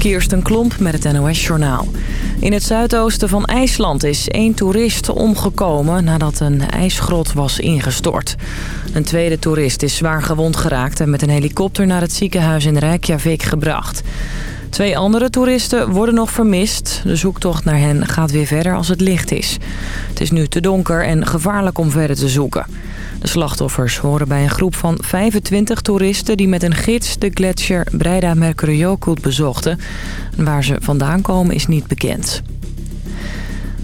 Kirsten Klomp met het NOS-journaal. In het zuidoosten van IJsland is één toerist omgekomen nadat een ijsgrot was ingestort. Een tweede toerist is zwaar gewond geraakt en met een helikopter naar het ziekenhuis in Reykjavik gebracht. Twee andere toeristen worden nog vermist. De zoektocht naar hen gaat weer verder als het licht is. Het is nu te donker en gevaarlijk om verder te zoeken. De slachtoffers horen bij een groep van 25 toeristen... die met een gids de gletsjer Breida Mercuriokut bezochten. Waar ze vandaan komen is niet bekend.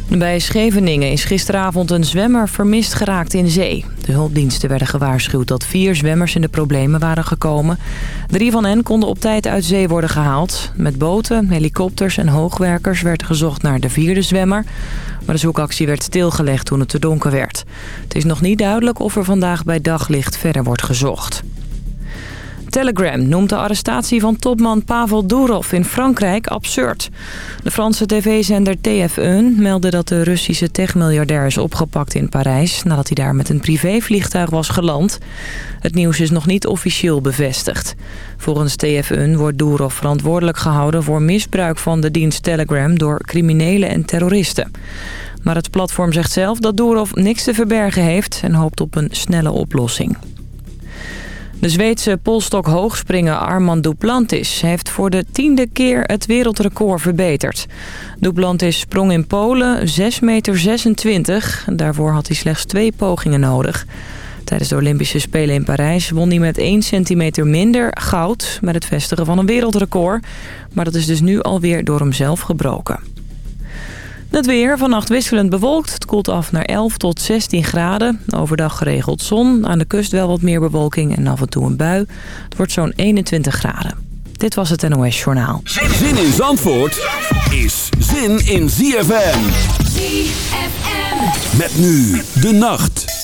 Bij Scheveningen is gisteravond een zwemmer vermist geraakt in zee. De hulpdiensten werden gewaarschuwd dat vier zwemmers in de problemen waren gekomen. Drie van hen konden op tijd uit zee worden gehaald. Met boten, helikopters en hoogwerkers werd gezocht naar de vierde zwemmer. Maar de zoekactie werd stilgelegd toen het te donker werd. Het is nog niet duidelijk of er vandaag bij daglicht verder wordt gezocht. Telegram noemt de arrestatie van topman Pavel Durov in Frankrijk absurd. De Franse tv-zender TF1 meldde dat de Russische techmiljardair is opgepakt in Parijs... nadat hij daar met een privévliegtuig was geland. Het nieuws is nog niet officieel bevestigd. Volgens TF1 wordt Durov verantwoordelijk gehouden voor misbruik van de dienst Telegram... door criminelen en terroristen. Maar het platform zegt zelf dat Durov niks te verbergen heeft... en hoopt op een snelle oplossing. De Zweedse polstok hoogspringer Armand Duplantis heeft voor de tiende keer het wereldrecord verbeterd. Duplantis sprong in Polen 6,26 meter. Daarvoor had hij slechts twee pogingen nodig. Tijdens de Olympische Spelen in Parijs won hij met 1 centimeter minder goud... met het vestigen van een wereldrecord. Maar dat is dus nu alweer door hemzelf gebroken. Het weer, vannacht wisselend bewolkt. Het koelt af naar 11 tot 16 graden. Overdag geregeld zon. Aan de kust wel wat meer bewolking en af en toe een bui. Het wordt zo'n 21 graden. Dit was het NOS Journaal. Zin in Zandvoort is zin in ZFM. ZFM. Met nu de nacht.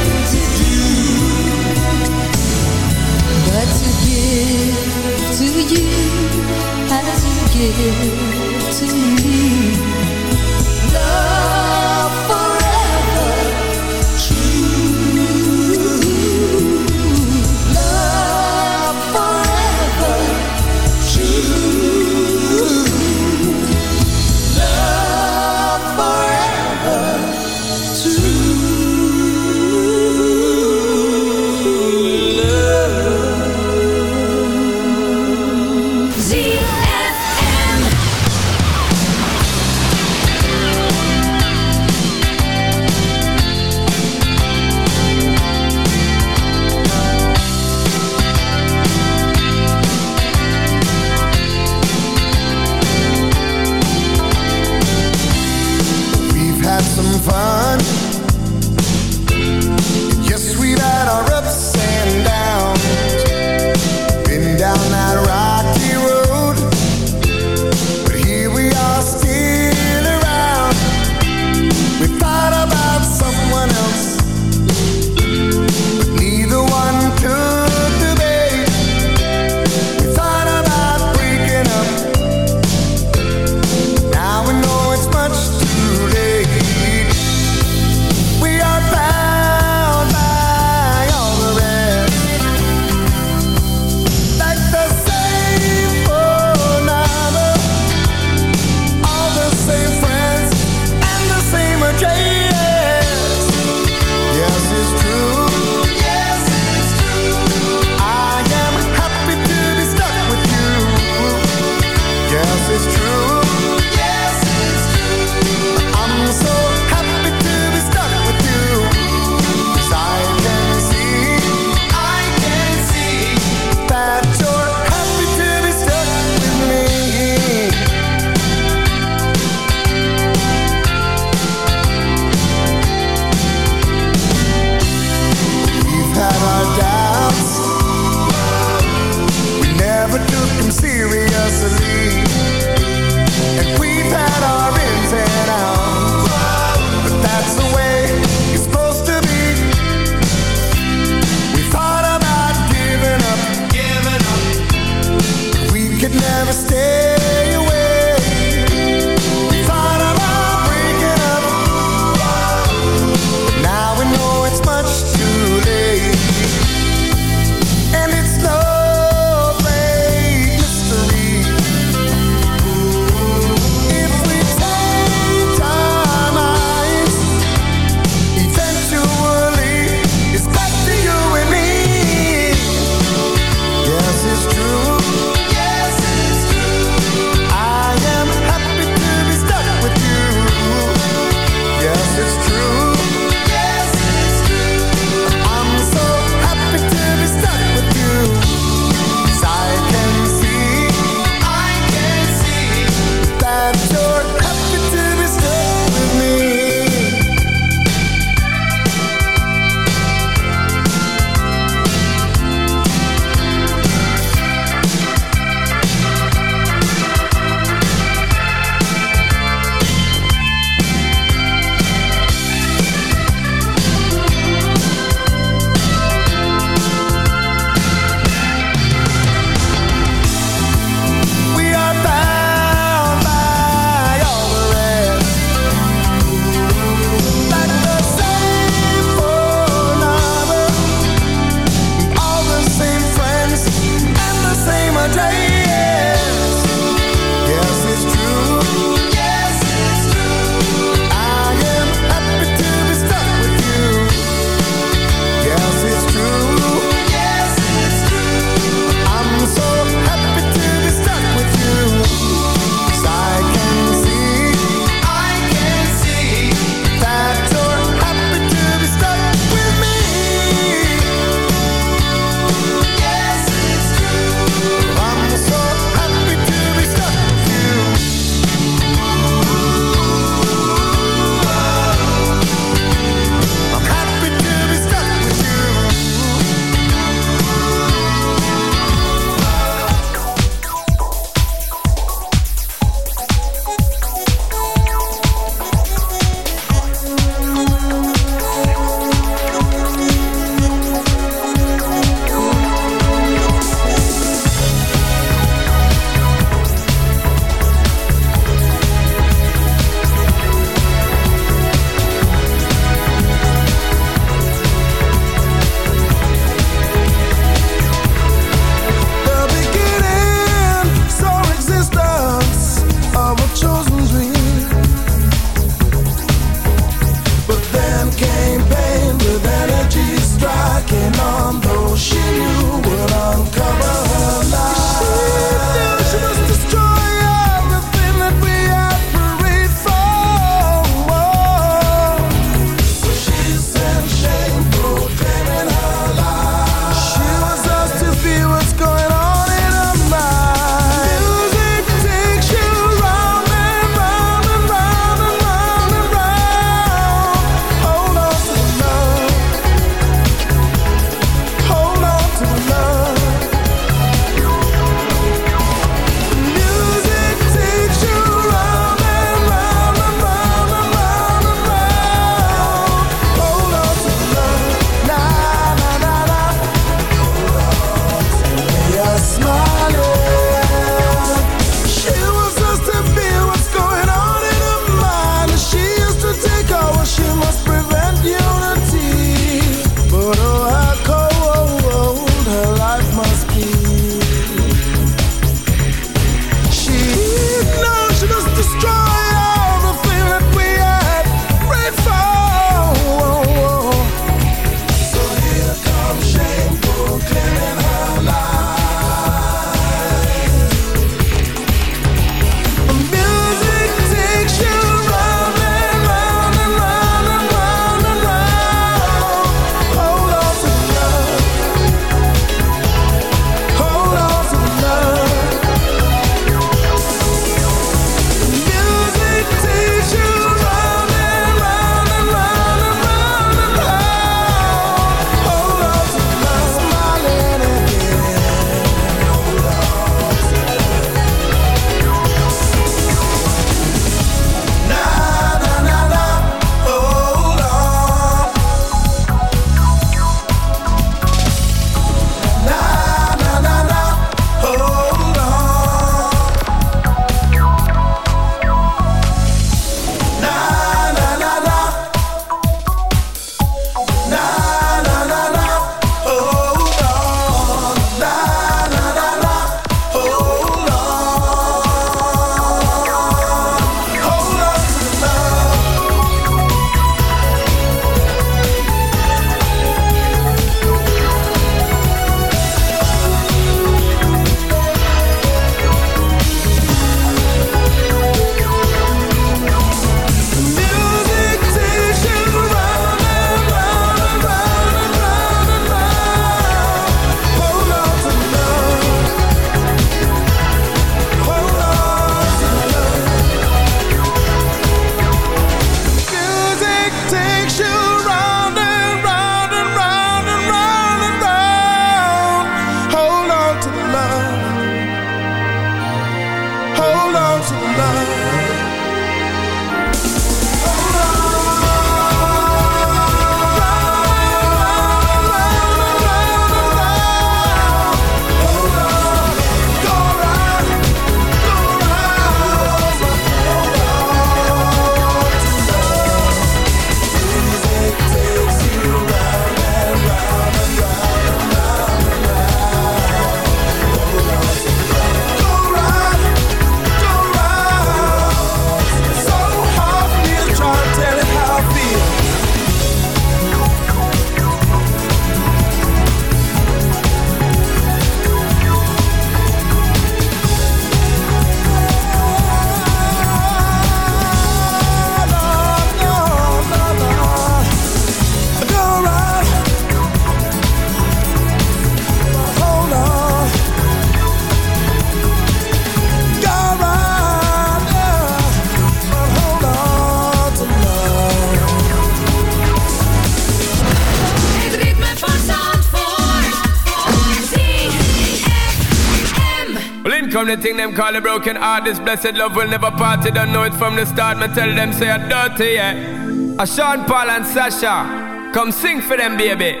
The thing them call a broken heart. This blessed love will never part. You don't know it from the start. Me tell them say I'm dirty, yeah. A Sean Paul and Sasha, come sing for them, baby.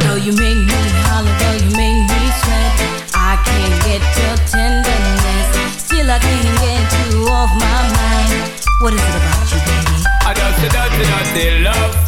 Though you make me holler, though you make me sweat, I can't get your tenderness. Still I can't get you off my mind. What is it about you, baby? I just a dirty, dirty love.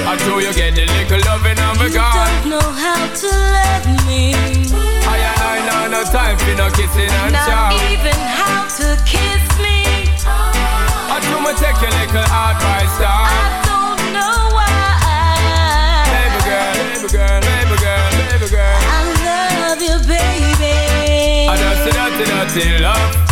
I know you get the little loving of a God. You don't know how to love me. I ain't I know no time for no kissing and chow. Not even how to kiss me. I do me take your little advice down. I don't know why. Baby girl, baby girl, baby girl, baby girl. I love you, baby. I just dirty, dirty love.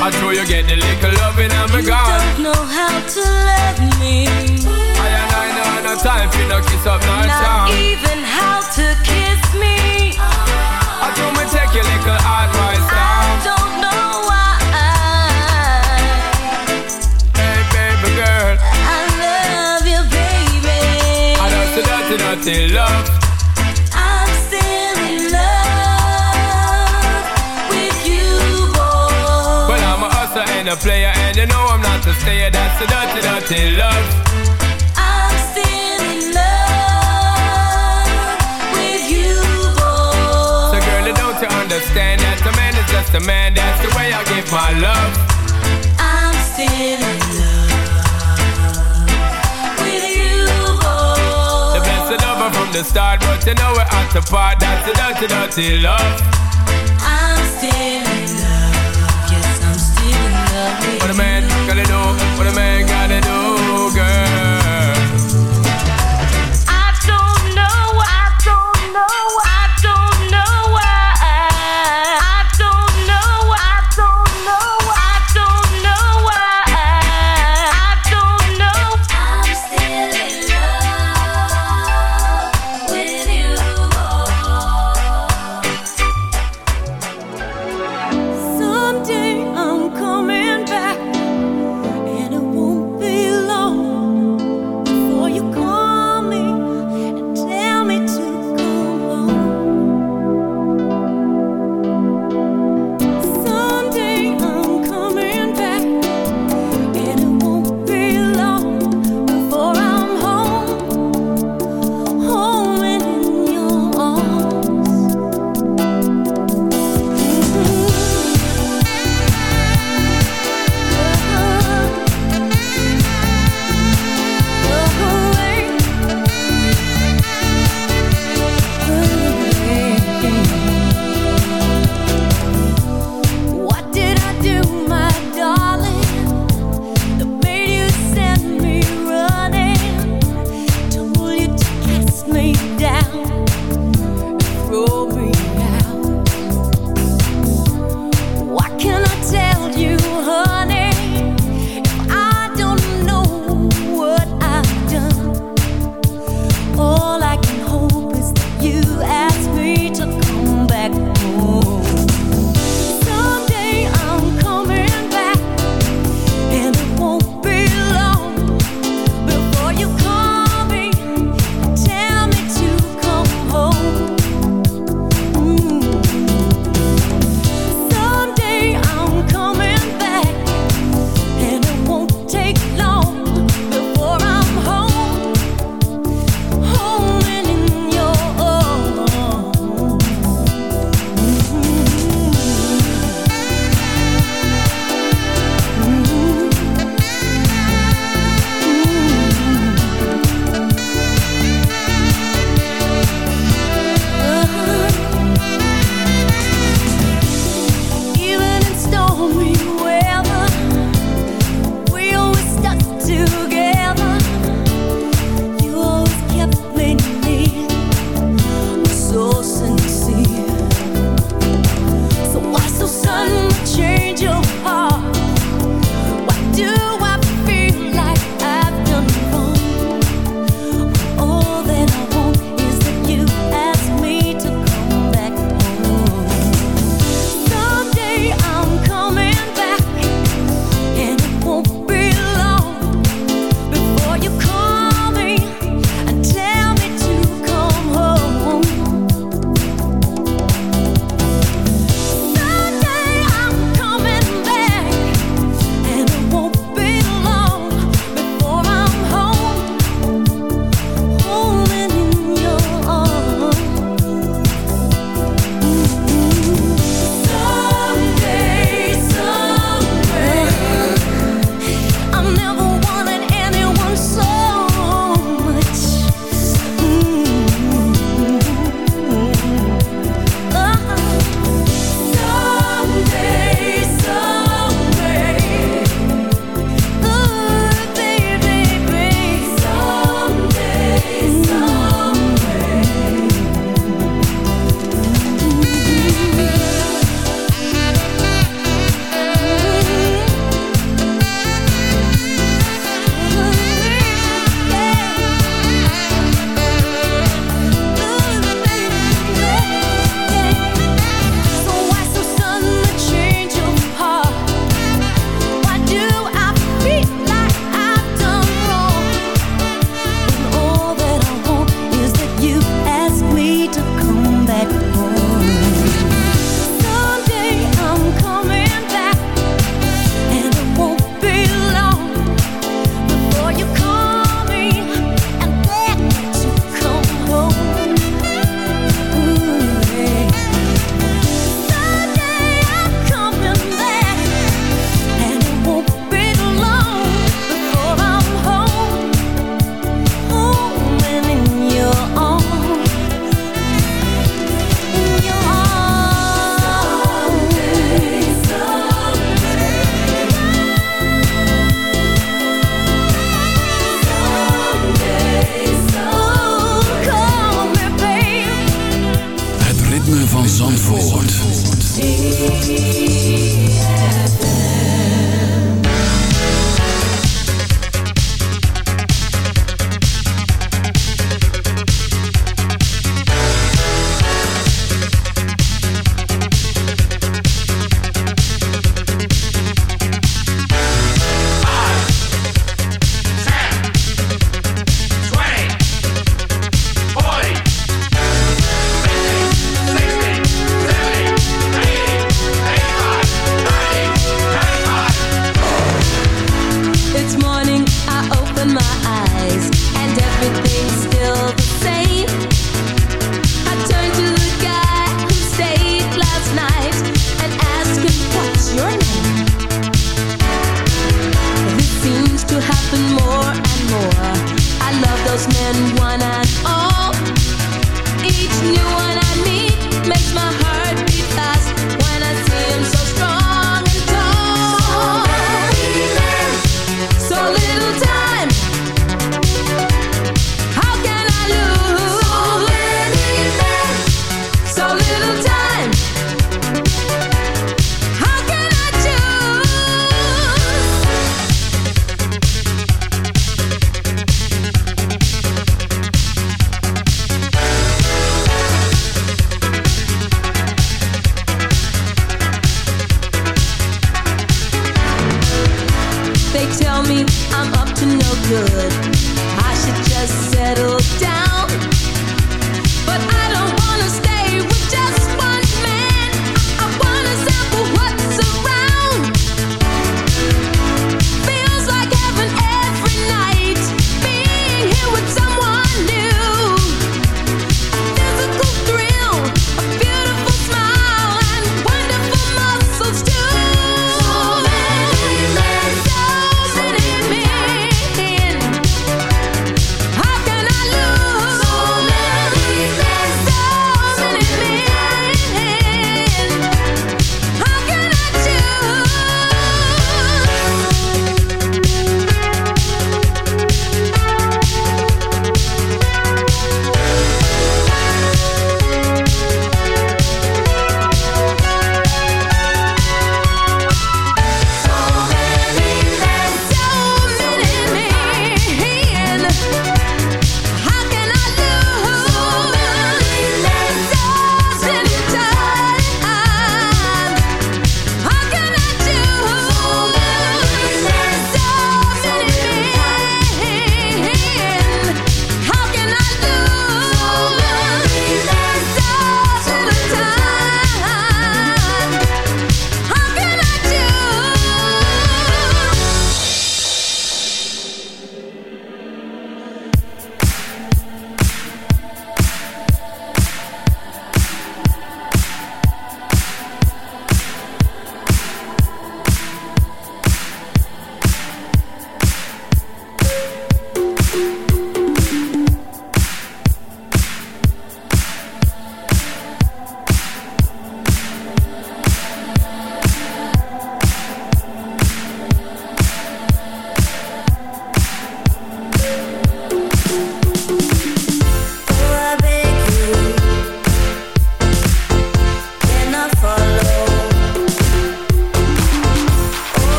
I know you get the little loving and me gone. You don't know how to love me. I and I know no time for no kiss up, no Not even how to kiss know I'm not a stayer. That's the dirty, dirty love. I'm still in love with you, boy. So girl, don't you understand that a man is just a man? That's the way I give my love. I'm still in love with you, boy. the best of lover from the start, but you know we're at the part. That's the dirty, dirty love. I'm still in love. Yes, I'm still in love with What a man gotta do, what a man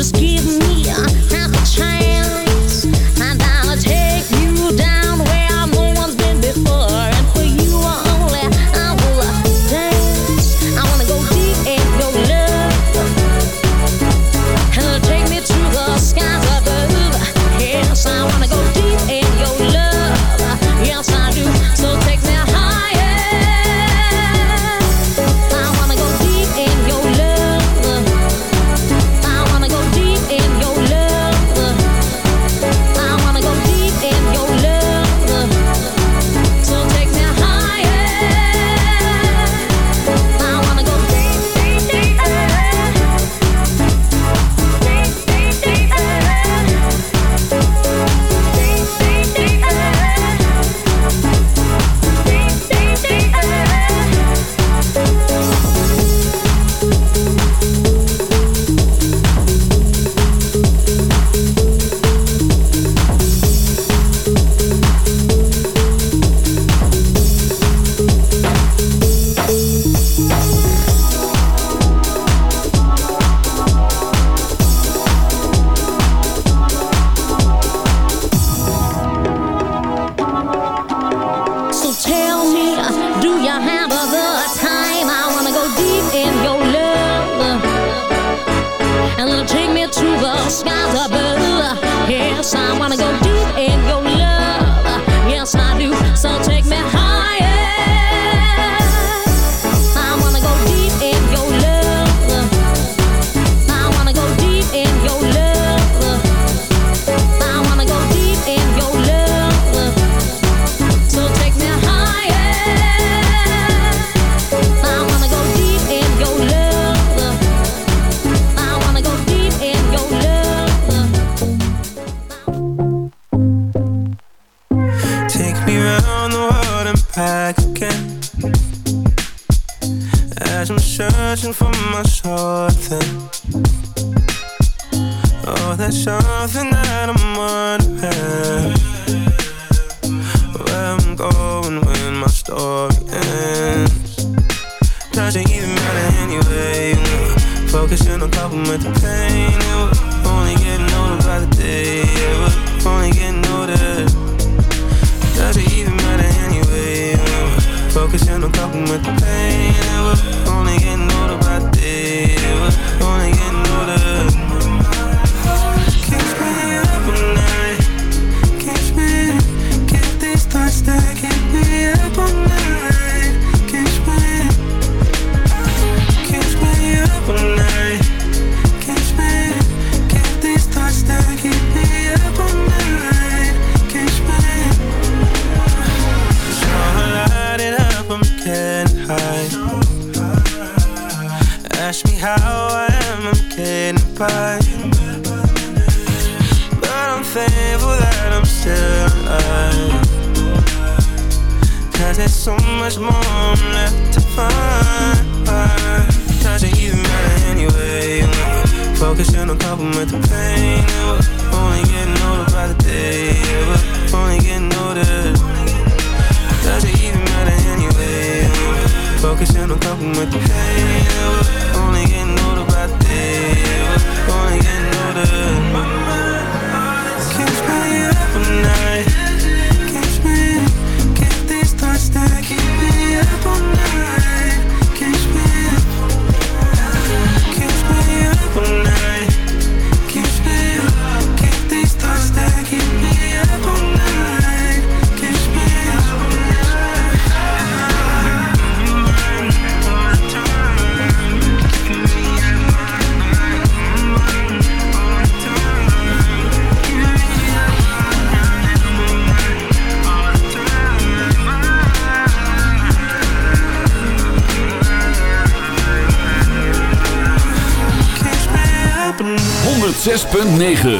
just give 106.9